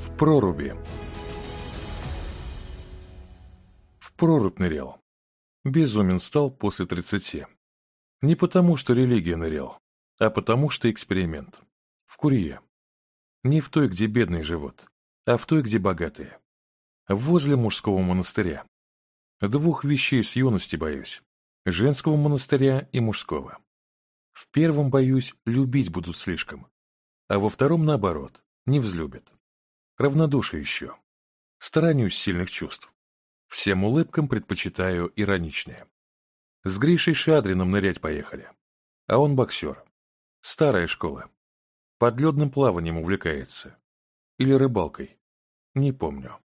в проруби. В прорубь нырял. Безумен стал после 30. Не потому, что религия нырял, а потому, что эксперимент. В Курье. Не в той, где бедные живут, а в той, где богатые. Возле мужского монастыря. Двух вещей с юности боюсь. Женского монастыря и мужского. В первом, боюсь, любить будут слишком, а во втором, наоборот, не взлюбят равнодушие еще. Сторонюсь сильных чувств. Всем улыбкам предпочитаю ироничные. С Гришей Шадрином нырять поехали. А он боксер. Старая школа. Подледным плаванием увлекается. Или рыбалкой. Не помню.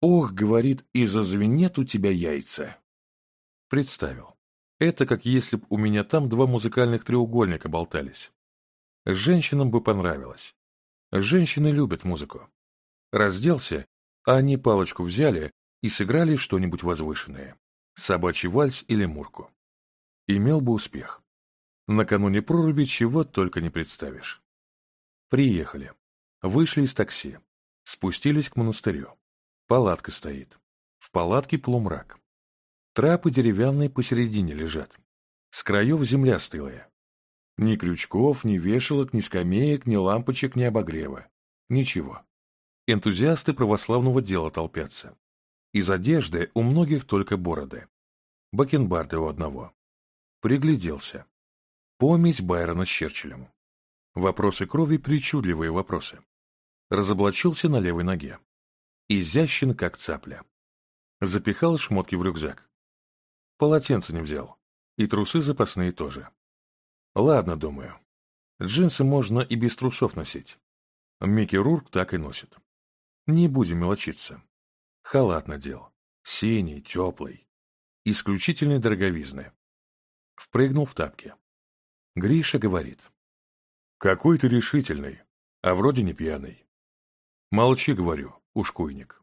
«Ох, — говорит, — и зазвенят у тебя яйца!» Представил. Это как если б у меня там два музыкальных треугольника болтались. Женщинам бы понравилось. Женщины любят музыку. Разделся, а они палочку взяли и сыграли что-нибудь возвышенное. Собачий вальс или мурку. Имел бы успех. Накануне проруби чего только не представишь. Приехали. Вышли из такси. Спустились к монастырю. Палатка стоит. В палатке полумрак. Трапы деревянные посередине лежат. С краев земля стылая. Ни крючков, ни вешалок, ни скамеек, ни лампочек, ни обогрева. Ничего. Энтузиасты православного дела толпятся. Из одежды у многих только бороды. Бакенбарды у одного. Пригляделся. Помесь Байрона с Черчиллем. Вопросы крови – причудливые вопросы. Разоблачился на левой ноге. Изящен, как цапля. Запихал шмотки в рюкзак. Полотенце не взял. И трусы запасные тоже. Ладно, думаю. Джинсы можно и без трусов носить. Микки Рурк так и носит. Не будем мелочиться. Халат надел. Синий, теплый. Исключительной дороговизны. Впрыгнул в тапки. Гриша говорит. «Какой ты решительный, а вроде не пьяный». «Молчи, — говорю, ушкуйник».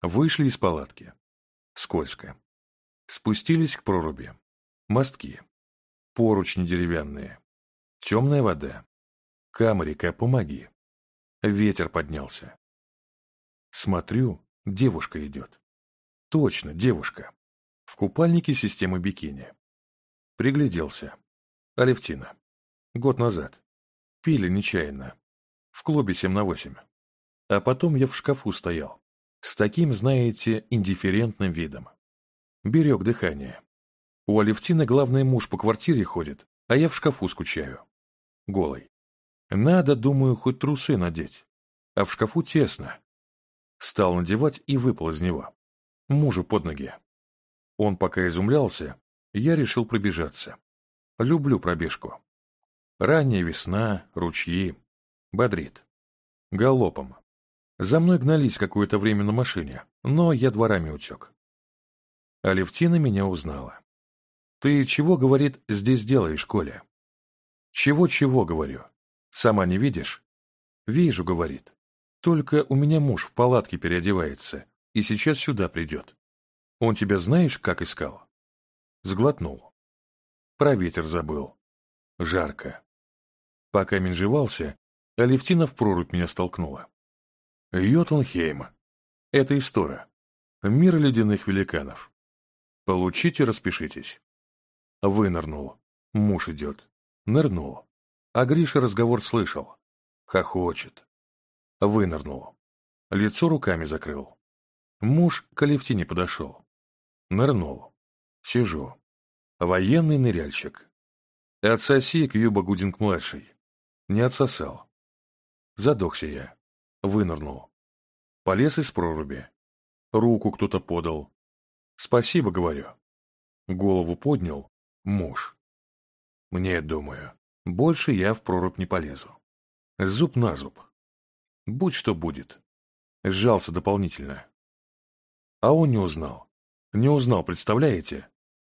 Вышли из палатки. Скользко. Спустились к проруби. Мостки. Поручни деревянные. Темная вода. Камрика, помоги. Ветер поднялся. Смотрю, девушка идет. Точно, девушка. В купальнике системы бикини. Пригляделся. Алевтина. Год назад. Пили нечаянно. В клубе 7 на 8. А потом я в шкафу стоял. С таким, знаете, индифферентным видом. Берег дыхание. У Алевтины главный муж по квартире ходит, а я в шкафу скучаю. Голый. Надо, думаю, хоть трусы надеть. А в шкафу тесно, стал надевать и выпал из него. Мужу под ноги. Он пока изумлялся, я решил пробежаться. Люблю пробежку. Ранняя весна, ручьи. Бодрит. Галопом. За мной гнались какое-то время на машине, но я дворами утек. Алевтина меня узнала. «Ты чего, — говорит, — здесь делаешь, Коля?» «Чего-чего, — говорю. Сама не видишь?» «Вижу, — говорит. Только у меня муж в палатке переодевается и сейчас сюда придет. Он тебя знаешь, как искал? Сглотнул. Про ветер забыл. Жарко. Пока менжевался, Алевтина в прорубь меня столкнула. Йотунхейм. Это история. Мир ледяных великанов. Получите, распишитесь. Вынырнул. Муж идет. Нырнул. А Гриша разговор слышал. Хохочет. Вынырнул. Лицо руками закрыл. Муж к лифтине подошел. Нырнул. Сижу. Военный ныряльщик. Отсоси к юба Гудинг-младший. Не отсосал. Задохся я. Вынырнул. Полез из проруби. Руку кто-то подал. Спасибо, говорю. Голову поднял. Муж. Мне, думаю, больше я в прорубь не полезу. Зуб на зуб. Будь что будет. Сжался дополнительно. А он не узнал. Не узнал, представляете?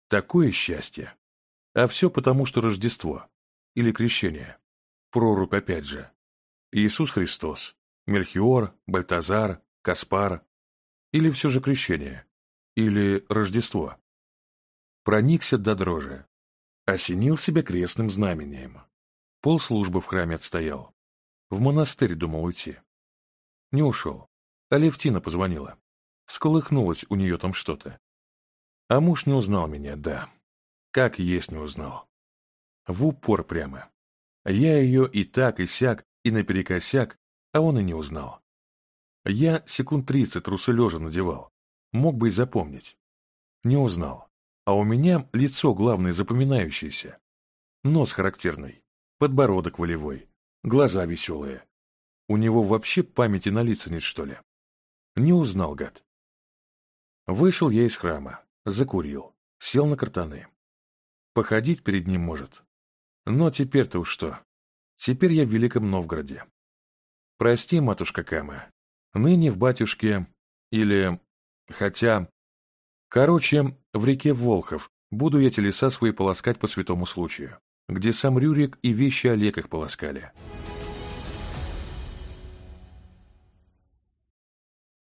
Такое счастье. А все потому, что Рождество. Или крещение. Прорубь опять же. Иисус Христос. Мельхиор, Бальтазар, Каспар. Или все же крещение. Или Рождество. Проникся до дрожи. Осенил себя крестным знамением. Пол службы в храме отстоял. В монастырь думал уйти. Не ушел. А Левтина позвонила. Всколыхнулось у нее там что-то. А муж не узнал меня, да. Как есть не узнал. В упор прямо. Я ее и так, и сяк, и наперекосяк, а он и не узнал. Я секунд тридцать трусы надевал. Мог бы и запомнить. Не узнал. А у меня лицо главное запоминающееся. Нос характерный, подбородок волевой, глаза веселые. У него вообще памяти на лица нет, что ли? Не узнал, гад. Вышел я из храма, закурил, сел на картаны. Походить перед ним может. Но теперь-то уж что? Теперь я в Великом Новгороде. Прости, матушка Кама, ныне в батюшке или... хотя... Короче, в реке Волхов буду я телеса свои полоскать по святому случаю где сам Рюрик и вещи Олег их полоскали.